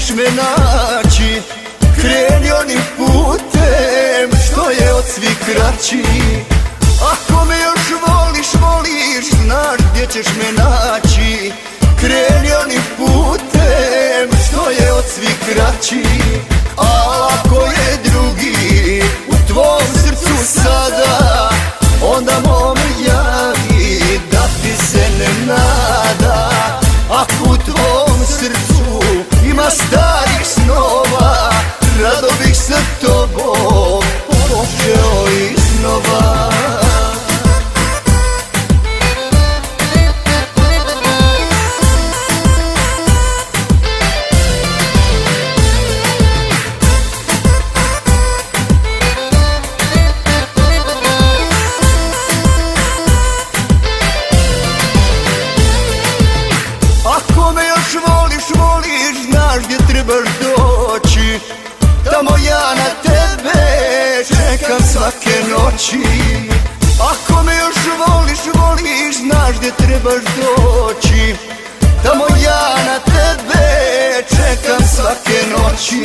ćeš me naći Kreni onim putem što je od svih kraći. Ako me još voliš, voliš, znaš gdje ćeš me naći. Kreni onim putem što je od svih kraći. A ako je drugi u tvom srcu sada Onda mome javi da ti se ne nada trebaš doći Tamo ja na tebe čekam svake noći. Ako me još voliš, voliš, znaš gdje trebaš doći. Tamo ja na tebe čekam svake noći